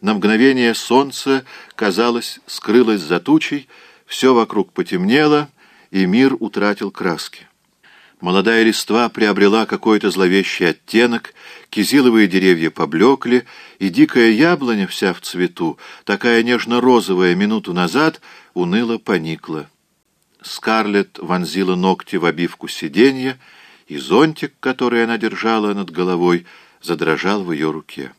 На мгновение солнце, казалось, скрылось за тучей, все вокруг потемнело, и мир утратил краски. Молодая листва приобрела какой-то зловещий оттенок, кизиловые деревья поблекли, и дикая яблоня вся в цвету, такая нежно-розовая минуту назад, уныло поникла. Скарлетт вонзила ногти в обивку сиденья, и зонтик, который она держала над головой, задрожал в ее руке.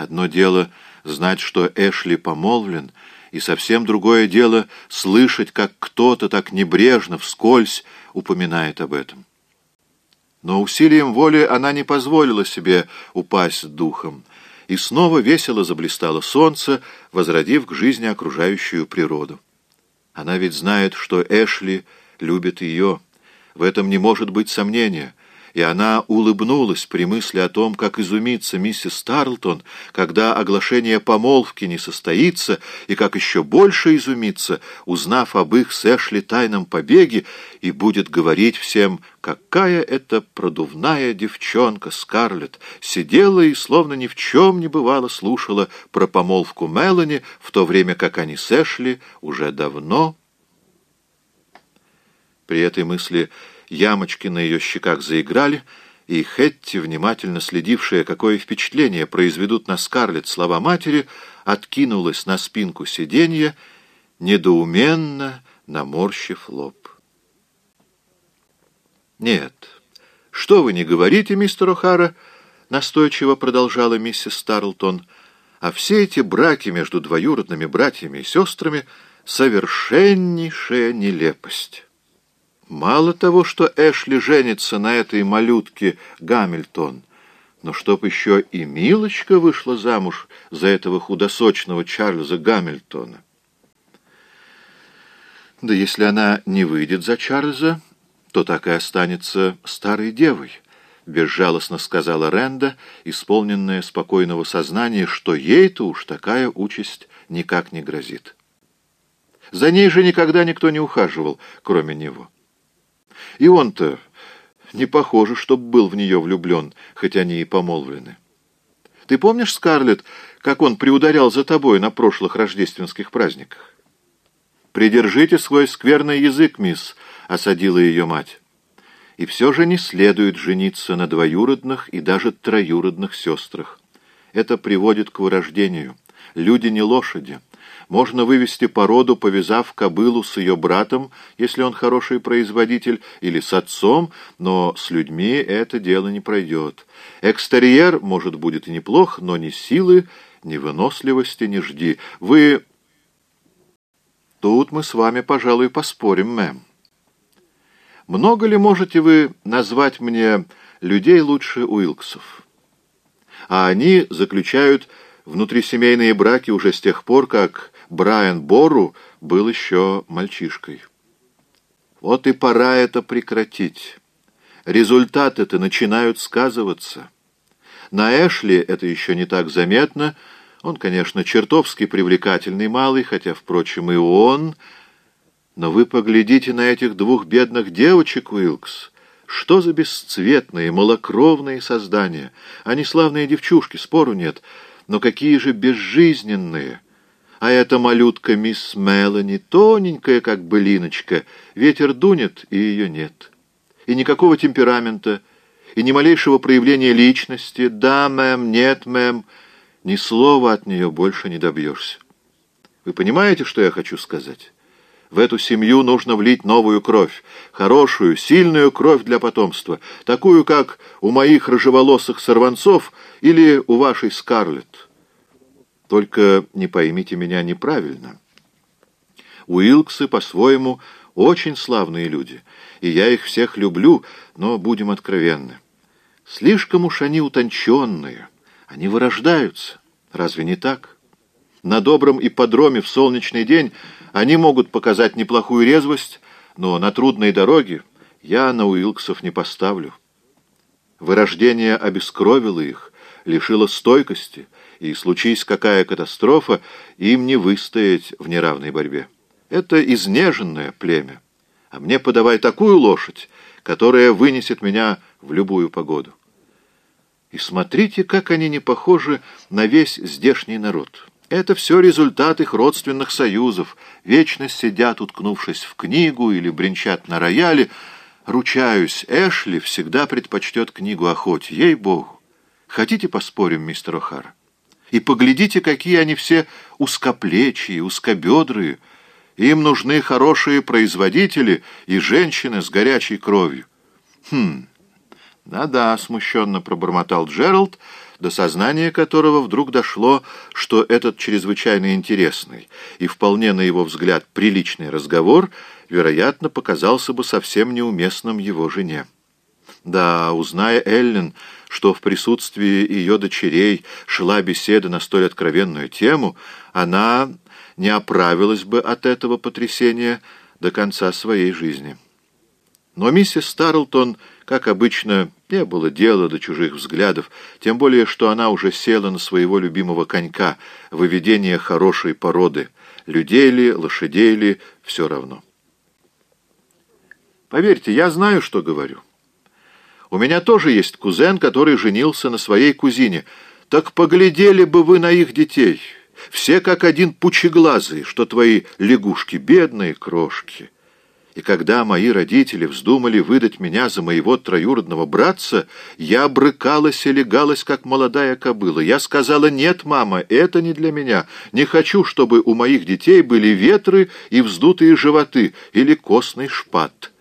Одно дело знать, что Эшли помолвлен, и совсем другое дело слышать, как кто-то так небрежно, вскользь упоминает об этом. Но усилием воли она не позволила себе упасть духом, и снова весело заблистало солнце, возродив к жизни окружающую природу. Она ведь знает, что Эшли любит ее. В этом не может быть сомнения — и она улыбнулась при мысли о том, как изумится миссис Тарлтон, когда оглашение помолвки не состоится, и как еще больше изумится, узнав об их с тайном побеге, и будет говорить всем, какая это продувная девчонка Скарлетт! Сидела и словно ни в чем не бывало слушала про помолвку Мелани, в то время как они с Эшли уже давно... При этой мысли ямочки на ее щеках заиграли, и Хетти, внимательно следившая, какое впечатление произведут на Скарлетт слова матери, откинулась на спинку сиденья, недоуменно наморщив лоб. «Нет, что вы не говорите, мистер О'Хара?» — настойчиво продолжала миссис Старлтон. «А все эти браки между двоюродными братьями и сестрами — совершеннейшая нелепость». Мало того, что Эшли женится на этой малютке Гамильтон, но чтоб еще и Милочка вышла замуж за этого худосочного Чарльза Гамильтона. Да если она не выйдет за Чарльза, то так и останется старой девой, безжалостно сказала Ренда, исполненная спокойного сознания, что ей-то уж такая участь никак не грозит. За ней же никогда никто не ухаживал, кроме него. И он-то не похоже, чтоб был в нее влюблен, хоть они и помолвлены. Ты помнишь, Скарлетт, как он приударял за тобой на прошлых рождественских праздниках? «Придержите свой скверный язык, мисс», — осадила ее мать. «И все же не следует жениться на двоюродных и даже троюродных сестрах. Это приводит к вырождению. Люди не лошади». Можно вывести породу, повязав кобылу с ее братом, если он хороший производитель, или с отцом, но с людьми это дело не пройдет. Экстерьер, может, будет и неплох, но ни силы, ни выносливости не жди. Вы... Тут мы с вами, пожалуй, поспорим, мэм. Много ли можете вы назвать мне людей лучше Уилксов? А они заключают внутрисемейные браки уже с тех пор, как Брайан Бору был еще мальчишкой. Вот и пора это прекратить. Результаты-то начинают сказываться. На Эшли это еще не так заметно. Он, конечно, чертовски привлекательный малый, хотя, впрочем, и он... Но вы поглядите на этих двух бедных девочек, Уилкс. Что за бесцветные, малокровные создания? Они славные девчушки, спору нет, но какие же безжизненные... А эта малютка мисс Мелани, тоненькая, как былиночка, ветер дунет, и ее нет. И никакого темперамента, и ни малейшего проявления личности. Да, мэм, нет, мэм, ни слова от нее больше не добьешься. Вы понимаете, что я хочу сказать? В эту семью нужно влить новую кровь, хорошую, сильную кровь для потомства, такую, как у моих рыжеволосых сорванцов или у вашей Скарлетт. Только не поймите меня неправильно. Уилксы, по-своему, очень славные люди, и я их всех люблю, но будем откровенны. Слишком уж они утонченные, они вырождаются. Разве не так? На добром ипподроме в солнечный день они могут показать неплохую резвость, но на трудной дороге я на Уилксов не поставлю. Вырождение обескровило их, лишило стойкости — и случись какая катастрофа, им не выстоять в неравной борьбе. Это изнеженное племя, а мне подавай такую лошадь, которая вынесет меня в любую погоду. И смотрите, как они не похожи на весь здешний народ. Это все результат их родственных союзов. Вечно сидят, уткнувшись в книгу или бренчат на рояле. Ручаюсь, Эшли всегда предпочтет книгу охоте, ей-богу. Хотите поспорим, мистер О'Хара? И поглядите, какие они все узкоплечие, узкобедрые. Им нужны хорошие производители и женщины с горячей кровью. Хм, да-да, смущенно пробормотал Джеральд, до сознания которого вдруг дошло, что этот чрезвычайно интересный и вполне, на его взгляд, приличный разговор, вероятно, показался бы совсем неуместным его жене. Да, узная Эллен, что в присутствии ее дочерей шла беседа на столь откровенную тему, она не оправилась бы от этого потрясения до конца своей жизни. Но миссис Старлтон, как обычно, не было дела до чужих взглядов, тем более, что она уже села на своего любимого конька, выведение хорошей породы, людей ли, лошадей ли, все равно. Поверьте, я знаю, что говорю. У меня тоже есть кузен, который женился на своей кузине. Так поглядели бы вы на их детей. Все как один пучеглазые, что твои лягушки, бедные крошки». И когда мои родители вздумали выдать меня за моего троюродного братца, я брыкалась и легалась, как молодая кобыла. Я сказала, нет, мама, это не для меня. Не хочу, чтобы у моих детей были ветры и вздутые животы или костный шпат.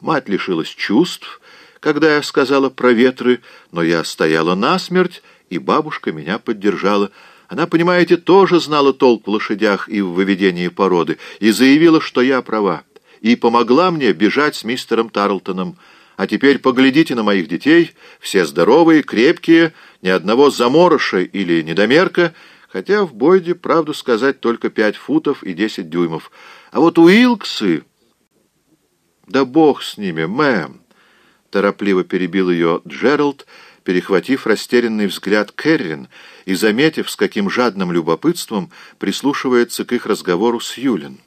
Мать лишилась чувств, когда я сказала про ветры, но я стояла насмерть, и бабушка меня поддержала. Она, понимаете, тоже знала толк в лошадях и в выведении породы, и заявила, что я права и помогла мне бежать с мистером Тарлтоном. А теперь поглядите на моих детей, все здоровые, крепкие, ни одного заморыша или недомерка, хотя в Бойде, правду сказать, только пять футов и десять дюймов. А вот у Илксы... Да бог с ними, мэм! Торопливо перебил ее Джеральд, перехватив растерянный взгляд Кэррин и заметив, с каким жадным любопытством прислушивается к их разговору с Юлин.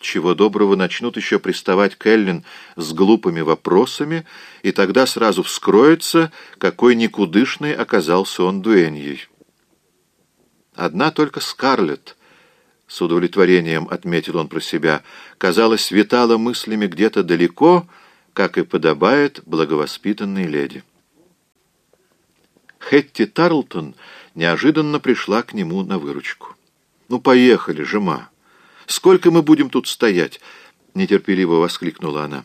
Чего доброго начнут еще приставать Келлин с глупыми вопросами, и тогда сразу вскроется, какой никудышный оказался он дуэньей. Одна только Скарлетт, с удовлетворением отметил он про себя, казалось, витала мыслями где-то далеко, как и подобает благовоспитанной леди. Хетти Тарлтон неожиданно пришла к нему на выручку. «Ну, поехали, жема!» Сколько мы будем тут стоять?» — нетерпеливо воскликнула она.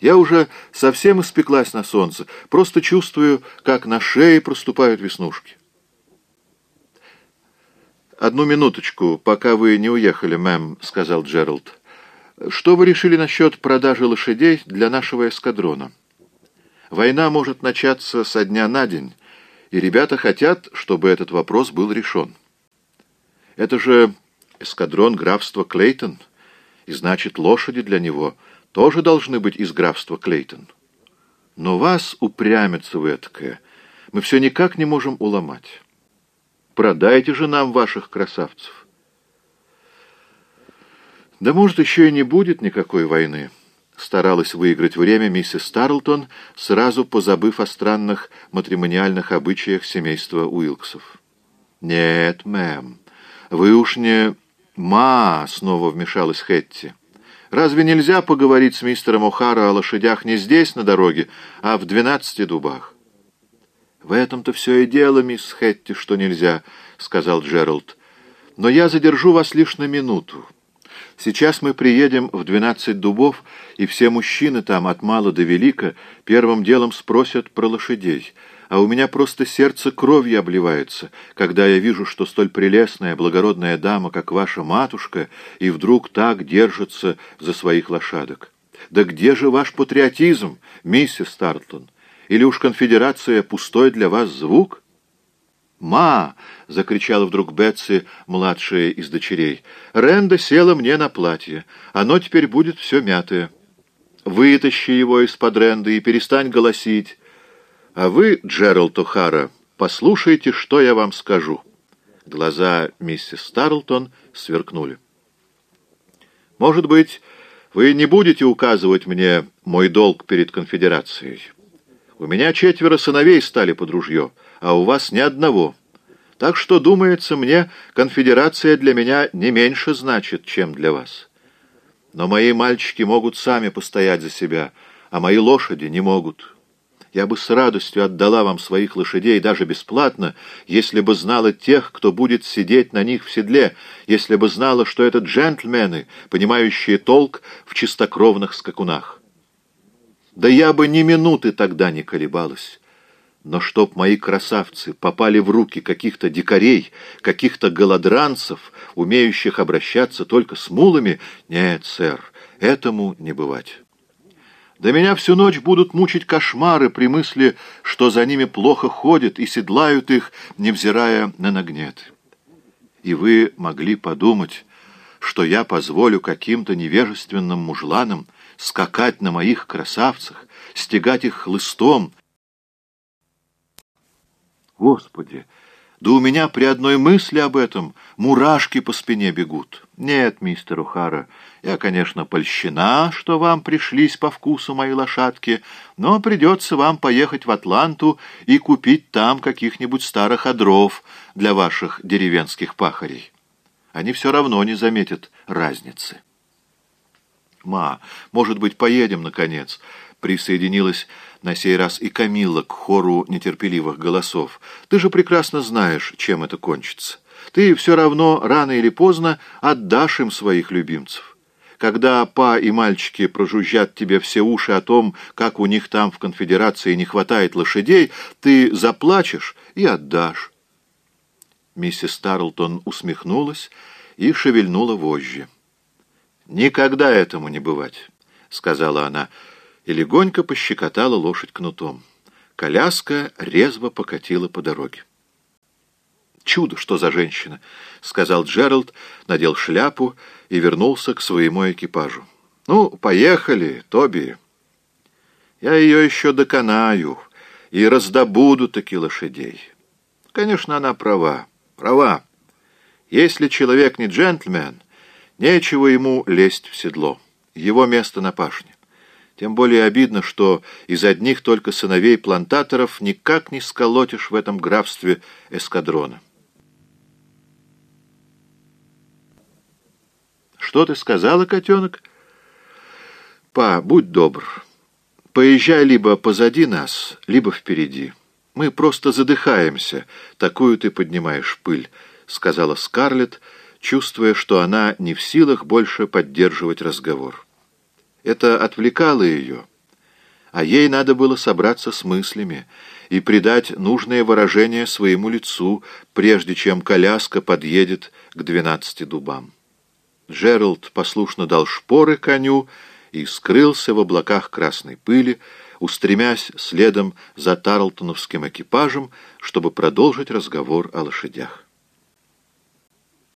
«Я уже совсем испеклась на солнце, просто чувствую, как на шее проступают веснушки». «Одну минуточку, пока вы не уехали, мэм», — сказал Джеральд. «Что вы решили насчет продажи лошадей для нашего эскадрона? Война может начаться со дня на день, и ребята хотят, чтобы этот вопрос был решен. Это же эскадрон графства Клейтон, и значит, лошади для него тоже должны быть из графства Клейтон. Но вас, упрямится вы этакое, мы все никак не можем уломать. Продайте же нам ваших красавцев. Да может, еще и не будет никакой войны. Старалась выиграть время миссис Старлтон, сразу позабыв о странных матримониальных обычаях семейства Уилксов. «Нет, мэм, вы уж не...» «Ма!» — снова вмешалась Хетти. «Разве нельзя поговорить с мистером О'Хара о лошадях не здесь, на дороге, а в двенадцати дубах?» «В этом-то все и дело, мисс Хетти, что нельзя», — сказал Джеральд. «Но я задержу вас лишь на минуту. Сейчас мы приедем в двенадцать дубов, и все мужчины там, от мала до велика, первым делом спросят про лошадей» а у меня просто сердце кровью обливается, когда я вижу, что столь прелестная, благородная дама, как ваша матушка, и вдруг так держится за своих лошадок. Да где же ваш патриотизм, миссис Тартлон? Или уж конфедерация пустой для вас звук? «Ма!» — закричала вдруг Бетси, младшая из дочерей. «Ренда села мне на платье. Оно теперь будет все мятое. Вытащи его из-под Ренды и перестань голосить. А вы, Джеральд О'Хара, послушайте, что я вам скажу. Глаза миссис Старлтон сверкнули. Может быть, вы не будете указывать мне мой долг перед конфедерацией. У меня четверо сыновей стали под ружье, а у вас ни одного. Так что, думается мне, конфедерация для меня не меньше значит, чем для вас. Но мои мальчики могут сами постоять за себя, а мои лошади не могут». Я бы с радостью отдала вам своих лошадей даже бесплатно, если бы знала тех, кто будет сидеть на них в седле, если бы знала, что это джентльмены, понимающие толк в чистокровных скакунах. Да я бы ни минуты тогда не колебалась. Но чтоб мои красавцы попали в руки каких-то дикарей, каких-то голодранцев, умеющих обращаться только с мулами, нет, сэр, этому не бывать». Да меня всю ночь будут мучить кошмары при мысли, что за ними плохо ходят и седлают их, невзирая на нагнеты. И вы могли подумать, что я позволю каким-то невежественным мужланам скакать на моих красавцах, стегать их хлыстом. Господи! Да у меня при одной мысли об этом мурашки по спине бегут. Нет, мистер Ухара, я, конечно, польщена, что вам пришлись по вкусу мои лошадки, но придется вам поехать в Атланту и купить там каких-нибудь старых одров для ваших деревенских пахарей. Они все равно не заметят разницы. «Ма, может быть, поедем, наконец?» Присоединилась на сей раз и Камилла к хору нетерпеливых голосов. «Ты же прекрасно знаешь, чем это кончится. Ты все равно рано или поздно отдашь им своих любимцев. Когда па и мальчики прожужжат тебе все уши о том, как у них там в конфедерации не хватает лошадей, ты заплачешь и отдашь». Миссис Тарлтон усмехнулась и шевельнула вожжи. «Никогда этому не бывать», — сказала она, — и легонько пощекотала лошадь кнутом. Коляска резво покатила по дороге. «Чудо, что за женщина!» — сказал Джеральд, надел шляпу и вернулся к своему экипажу. «Ну, поехали, Тоби. Я ее еще доконаю и раздобуду таки лошадей. Конечно, она права, права. Если человек не джентльмен, нечего ему лезть в седло. Его место на пашне. Тем более обидно, что из одних только сыновей плантаторов никак не сколотишь в этом графстве эскадрона. «Что ты сказала, котенок?» «Па, будь добр. Поезжай либо позади нас, либо впереди. Мы просто задыхаемся, такую ты поднимаешь пыль», — сказала Скарлетт, чувствуя, что она не в силах больше поддерживать разговор. Это отвлекало ее, а ей надо было собраться с мыслями и придать нужное выражение своему лицу, прежде чем коляска подъедет к двенадцати дубам. Джеральд послушно дал шпоры коню и скрылся в облаках красной пыли, устремясь следом за Тарлтоновским экипажем, чтобы продолжить разговор о лошадях.